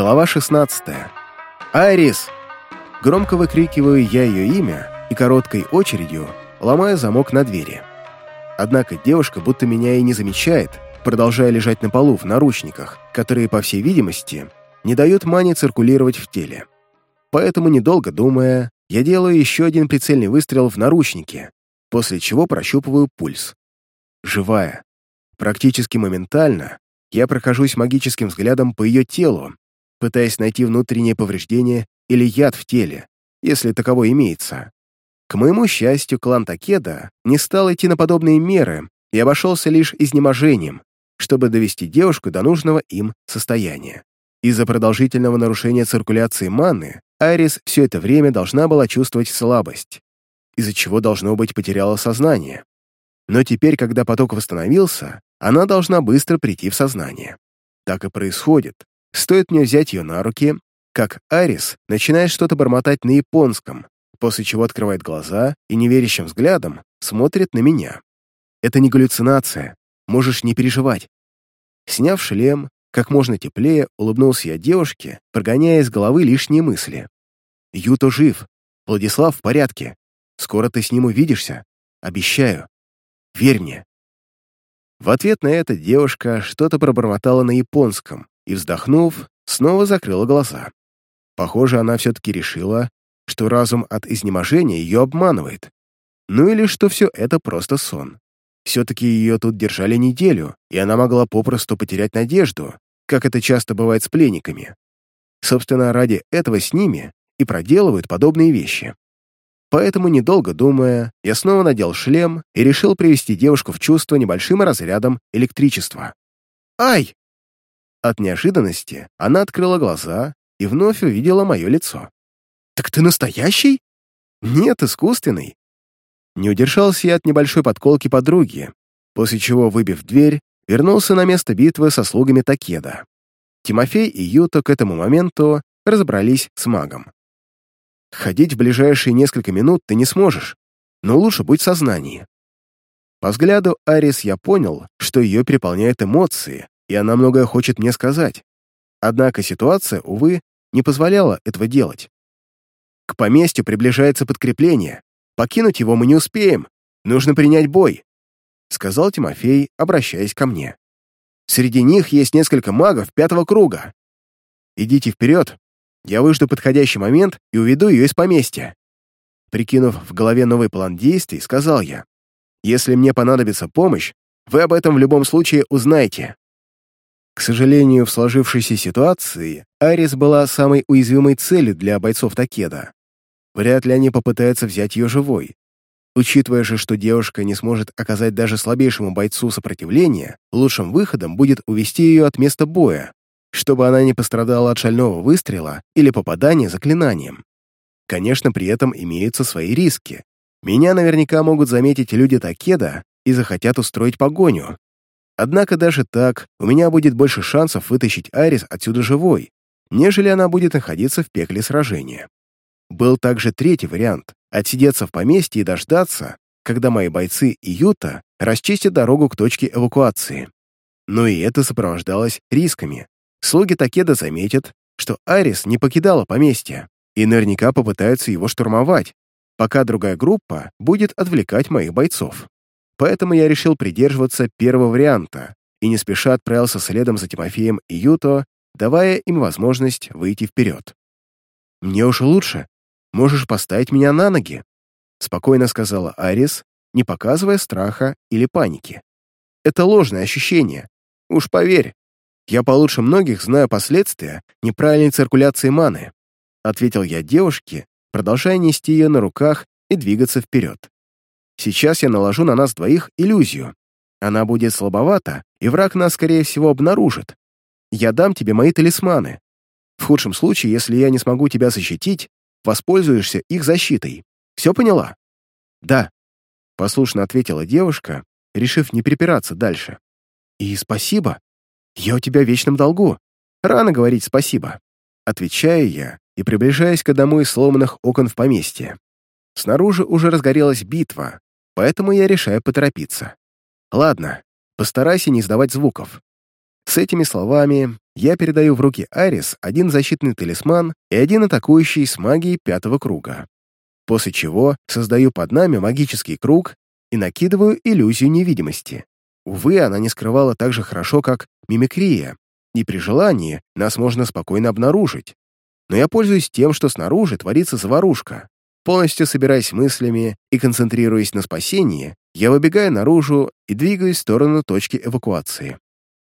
Глава 16. «Айрис!» Громко выкрикиваю я ее имя и короткой очередью ломаю замок на двери. Однако девушка будто меня и не замечает, продолжая лежать на полу в наручниках, которые, по всей видимости, не дают мане циркулировать в теле. Поэтому, недолго думая, я делаю еще один прицельный выстрел в наручники, после чего прощупываю пульс. Живая. Практически моментально я прохожусь магическим взглядом по ее телу, пытаясь найти внутреннее повреждение или яд в теле, если таково имеется. К моему счастью, клан Такеда не стал идти на подобные меры и обошелся лишь изнеможением, чтобы довести девушку до нужного им состояния. Из-за продолжительного нарушения циркуляции маны Айрис все это время должна была чувствовать слабость, из-за чего, должно быть, потеряла сознание. Но теперь, когда поток восстановился, она должна быстро прийти в сознание. Так и происходит. Стоит мне взять ее на руки, как Арис начинает что-то бормотать на японском, после чего открывает глаза и неверящим взглядом смотрит на меня. Это не галлюцинация, можешь не переживать. Сняв шлем, как можно теплее улыбнулся я девушке, прогоняя из головы лишние мысли. «Юто жив. Владислав в порядке. Скоро ты с ним увидишься. Обещаю. Верь мне». В ответ на это девушка что-то пробормотала на японском и, вздохнув, снова закрыла глаза. Похоже, она все-таки решила, что разум от изнеможения ее обманывает. Ну или что все это просто сон. Все-таки ее тут держали неделю, и она могла попросту потерять надежду, как это часто бывает с пленниками. Собственно, ради этого с ними и проделывают подобные вещи. Поэтому, недолго думая, я снова надел шлем и решил привести девушку в чувство небольшим разрядом электричества. «Ай!» От неожиданности она открыла глаза и вновь увидела мое лицо. «Так ты настоящий?» «Нет, искусственный». Не удержался я от небольшой подколки подруги, после чего, выбив дверь, вернулся на место битвы со слугами Такеда. Тимофей и Юто к этому моменту разобрались с магом. Ходить в ближайшие несколько минут ты не сможешь, но лучше будь в сознании. По взгляду Арис я понял, что ее переполняют эмоции, и она многое хочет мне сказать. Однако ситуация, увы, не позволяла этого делать. К поместью приближается подкрепление. Покинуть его мы не успеем. Нужно принять бой, — сказал Тимофей, обращаясь ко мне. Среди них есть несколько магов пятого круга. Идите вперед, я выжду подходящий момент и уведу ее из поместья. Прикинув в голове новый план действий, сказал я, «Если мне понадобится помощь, вы об этом в любом случае узнаете». К сожалению, в сложившейся ситуации Арис была самой уязвимой целью для бойцов Такеда. Вряд ли они попытаются взять ее живой. Учитывая же, что девушка не сможет оказать даже слабейшему бойцу сопротивление, лучшим выходом будет увести ее от места боя, чтобы она не пострадала от шального выстрела или попадания заклинанием. Конечно, при этом имеются свои риски. Меня наверняка могут заметить люди Такеда и захотят устроить погоню. Однако даже так у меня будет больше шансов вытащить Арис отсюда живой, нежели она будет находиться в пекле сражения. Был также третий вариант — отсидеться в поместье и дождаться, когда мои бойцы и Юта расчистят дорогу к точке эвакуации. Но и это сопровождалось рисками, Слуги Такеда заметят, что Арис не покидала поместье, и наверняка попытаются его штурмовать, пока другая группа будет отвлекать моих бойцов. Поэтому я решил придерживаться первого варианта и не спеша отправился следом за Тимофеем и Юто, давая им возможность выйти вперед. «Мне уж лучше. Можешь поставить меня на ноги», спокойно сказала Арис, не показывая страха или паники. «Это ложное ощущение. Уж поверь, я получше многих знаю последствия неправильной циркуляции маны», ответил я девушке, продолжая нести ее на руках и двигаться вперед. «Сейчас я наложу на нас двоих иллюзию. Она будет слабовата, и враг нас, скорее всего, обнаружит. Я дам тебе мои талисманы. В худшем случае, если я не смогу тебя защитить, воспользуешься их защитой. Все поняла?» «Да», — послушно ответила девушка, решив не припираться дальше. «И спасибо», «Я у тебя в вечном долгу. Рано говорить спасибо». Отвечаю я и приближаюсь к одному из сломанных окон в поместье. Снаружи уже разгорелась битва, поэтому я решаю поторопиться. Ладно, постарайся не издавать звуков. С этими словами я передаю в руки Арис один защитный талисман и один атакующий с магией пятого круга. После чего создаю под нами магический круг и накидываю иллюзию невидимости. Увы, она не скрывала так же хорошо, как мимикрия, и при желании нас можно спокойно обнаружить. Но я пользуюсь тем, что снаружи творится заварушка. Полностью собираясь мыслями и концентрируясь на спасении, я выбегаю наружу и двигаюсь в сторону точки эвакуации.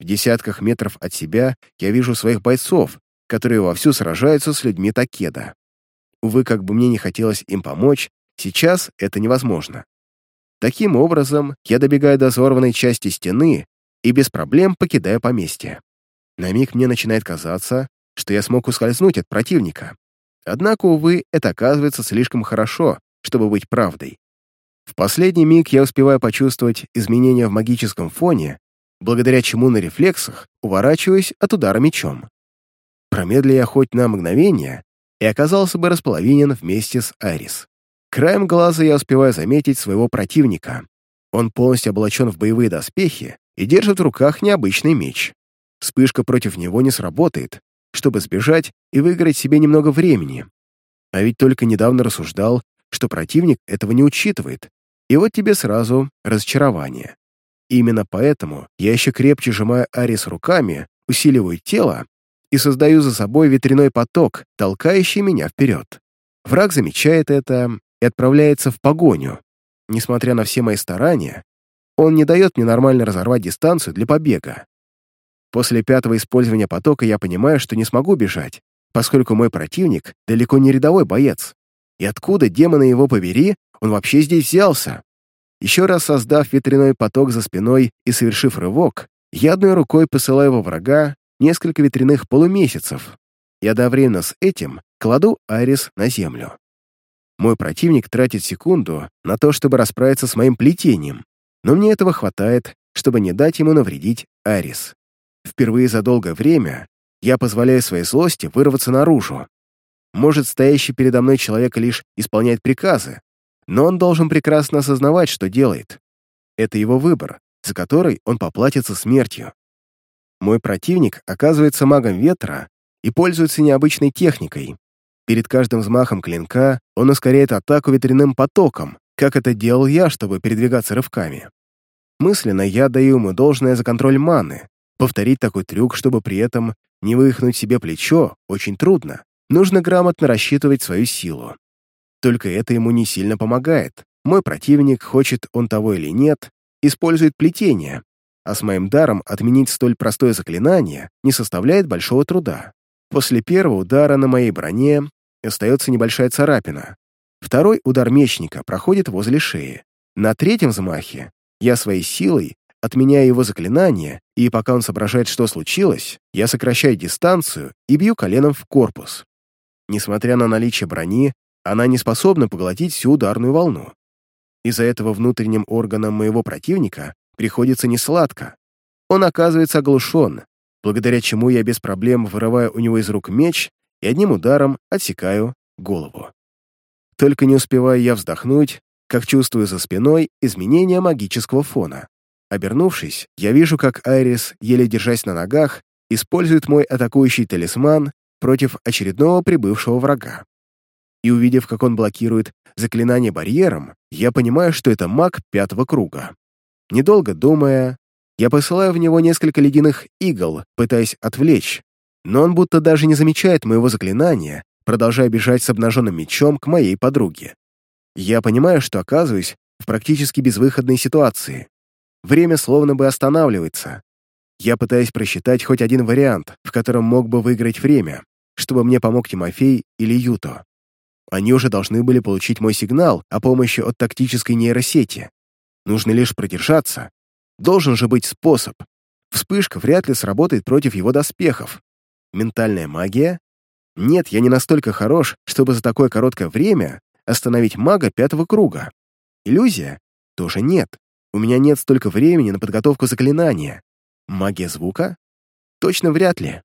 В десятках метров от себя я вижу своих бойцов, которые вовсю сражаются с людьми Такеда. Увы, как бы мне не хотелось им помочь, сейчас это невозможно. Таким образом, я добегаю до взорванной части стены и без проблем покидаю поместье. На миг мне начинает казаться, что я смог ускользнуть от противника. Однако, увы, это оказывается слишком хорошо, чтобы быть правдой. В последний миг я успеваю почувствовать изменения в магическом фоне, благодаря чему на рефлексах уворачиваюсь от удара мечом. Промедли я хоть на мгновение и оказался бы располовинен вместе с Айрис. Краем глаза я успеваю заметить своего противника. Он полностью облачен в боевые доспехи и держит в руках необычный меч. Вспышка против него не сработает, чтобы сбежать и выиграть себе немного времени. А ведь только недавно рассуждал, что противник этого не учитывает. И вот тебе сразу разочарование. Именно поэтому я еще крепче сжимаю Арис руками, усиливаю тело и создаю за собой ветряной поток, толкающий меня вперед. Враг замечает это и отправляется в погоню. Несмотря на все мои старания, он не дает мне нормально разорвать дистанцию для побега. После пятого использования потока я понимаю, что не смогу бежать, поскольку мой противник далеко не рядовой боец. И откуда, демона его побери, он вообще здесь взялся? Еще раз создав ветряной поток за спиной и совершив рывок, я одной рукой посылаю во врага несколько ветряных полумесяцев и одновременно с этим кладу Айрис на землю. Мой противник тратит секунду на то, чтобы расправиться с моим плетением, но мне этого хватает, чтобы не дать ему навредить Арис. Впервые за долгое время я позволяю своей злости вырваться наружу. Может, стоящий передо мной человек лишь исполняет приказы, но он должен прекрасно осознавать, что делает. Это его выбор, за который он поплатится смертью. Мой противник оказывается магом ветра и пользуется необычной техникой, Перед каждым взмахом клинка он ускоряет атаку ветряным потоком, как это делал я, чтобы передвигаться рывками. Мысленно я даю ему должное за контроль маны. Повторить такой трюк, чтобы при этом не вывихнуть себе плечо, очень трудно. Нужно грамотно рассчитывать свою силу. Только это ему не сильно помогает. Мой противник, хочет он того или нет, использует плетение, а с моим даром отменить столь простое заклинание не составляет большого труда. После первого удара на моей броне остается небольшая царапина. Второй удар мечника проходит возле шеи. На третьем взмахе я своей силой отменяю его заклинание, и пока он соображает, что случилось, я сокращаю дистанцию и бью коленом в корпус. Несмотря на наличие брони, она не способна поглотить всю ударную волну. Из-за этого внутренним органам моего противника приходится несладко. Он оказывается оглушен, благодаря чему я без проблем вырываю у него из рук меч и одним ударом отсекаю голову. Только не успеваю я вздохнуть, как чувствую за спиной изменение магического фона. Обернувшись, я вижу, как Айрис, еле держась на ногах, использует мой атакующий талисман против очередного прибывшего врага. И увидев, как он блокирует заклинание барьером, я понимаю, что это маг пятого круга. Недолго думая, я посылаю в него несколько ледяных игл, пытаясь отвлечь, но он будто даже не замечает моего заклинания, продолжая бежать с обнаженным мечом к моей подруге. Я понимаю, что оказываюсь в практически безвыходной ситуации. Время словно бы останавливается. Я пытаюсь просчитать хоть один вариант, в котором мог бы выиграть время, чтобы мне помог Тимофей или Юто. Они уже должны были получить мой сигнал о помощи от тактической нейросети. Нужно лишь продержаться. Должен же быть способ. Вспышка вряд ли сработает против его доспехов, Ментальная магия? Нет, я не настолько хорош, чтобы за такое короткое время остановить мага пятого круга. Иллюзия? Тоже нет. У меня нет столько времени на подготовку заклинания. Магия звука? Точно вряд ли.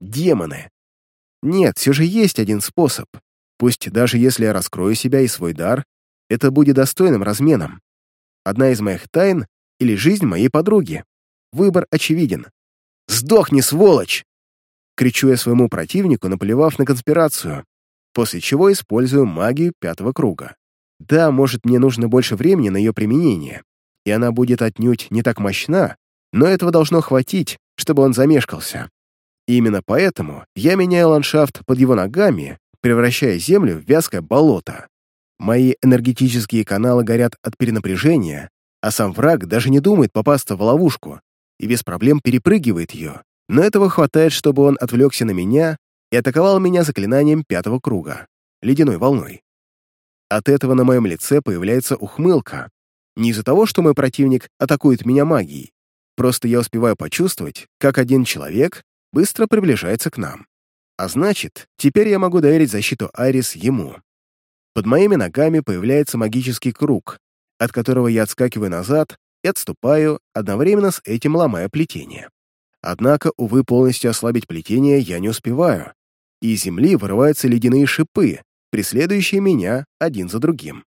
Демоны. Нет, все же есть один способ. Пусть даже если я раскрою себя и свой дар, это будет достойным разменом. Одна из моих тайн или жизнь моей подруги. Выбор очевиден. Сдохни, сволочь!» Кричу я своему противнику, наплевав на конспирацию, после чего использую магию пятого круга. Да, может, мне нужно больше времени на ее применение, и она будет отнюдь не так мощна, но этого должно хватить, чтобы он замешкался. И именно поэтому я меняю ландшафт под его ногами, превращая землю в вязкое болото. Мои энергетические каналы горят от перенапряжения, а сам враг даже не думает попасться в ловушку и без проблем перепрыгивает ее, но этого хватает, чтобы он отвлекся на меня и атаковал меня заклинанием пятого круга, ледяной волной. От этого на моем лице появляется ухмылка. Не из-за того, что мой противник атакует меня магией, просто я успеваю почувствовать, как один человек быстро приближается к нам. А значит, теперь я могу доверить защиту Айрис ему. Под моими ногами появляется магический круг, от которого я отскакиваю назад и отступаю, одновременно с этим ломая плетение. Однако, увы, полностью ослабить плетение я не успеваю, и из земли вырываются ледяные шипы, преследующие меня один за другим.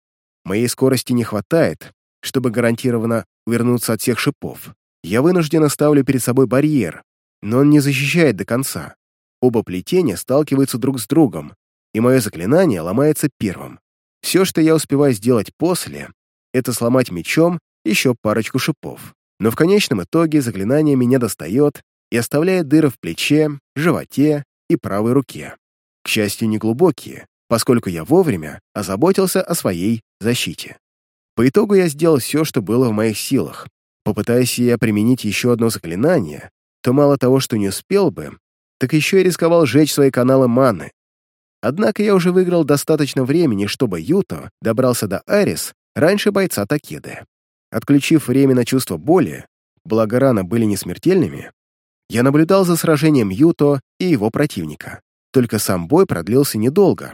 Моей скорости не хватает, чтобы гарантированно увернуться от всех шипов. Я вынужденно ставлю перед собой барьер, но он не защищает до конца. Оба плетения сталкиваются друг с другом, и мое заклинание ломается первым. Все, что я успеваю сделать после, это сломать мечом еще парочку шипов. Но в конечном итоге заклинание меня достает и оставляет дыры в плече, животе и правой руке. К счастью, не глубокие, поскольку я вовремя озаботился о своей защите. По итогу я сделал все, что было в моих силах. Попытаясь я применить еще одно заклинание, то мало того, что не успел бы, так еще и рисковал сжечь свои каналы маны. Однако я уже выиграл достаточно времени, чтобы Юто добрался до Арис раньше бойца Такеды. Отключив время на чувство боли, благо раны были не смертельными, я наблюдал за сражением Юто и его противника. Только сам бой продлился недолго.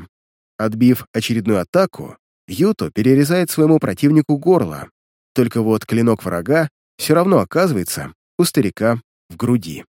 Отбив очередную атаку, Юто перерезает своему противнику горло. Только вот клинок врага все равно оказывается у старика в груди.